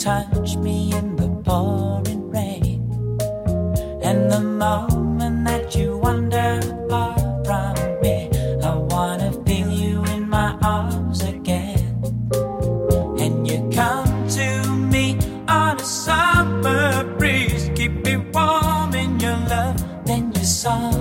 touch me in the pouring rain. And the moment that you wander apart from me, I wanna feel you in my arms again. And you come to me on a summer breeze, keep me warm in your love, then you saw.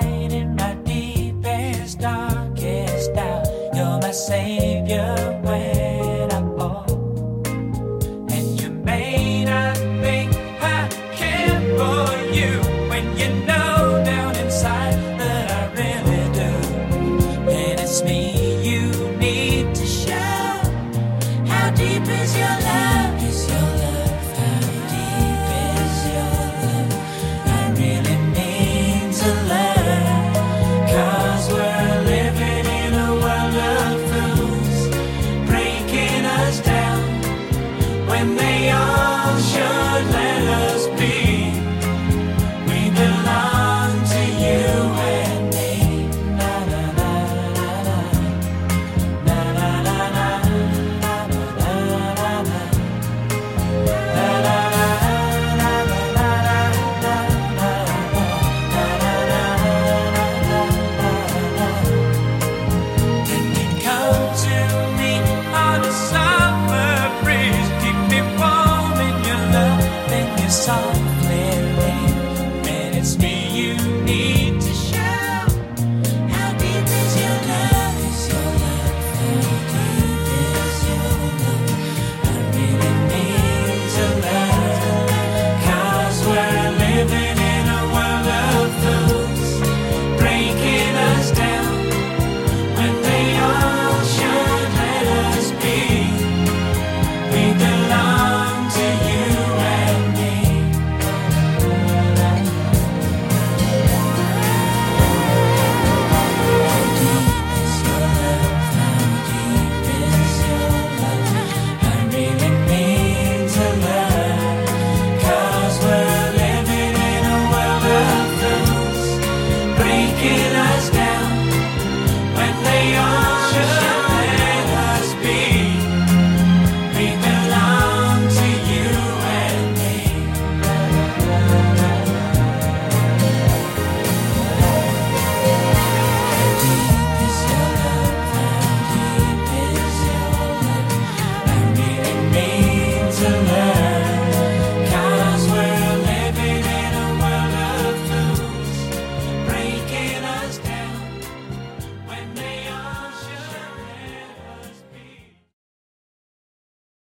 night in my deepest, darkest doubt. You're my savior. and they all should let us be.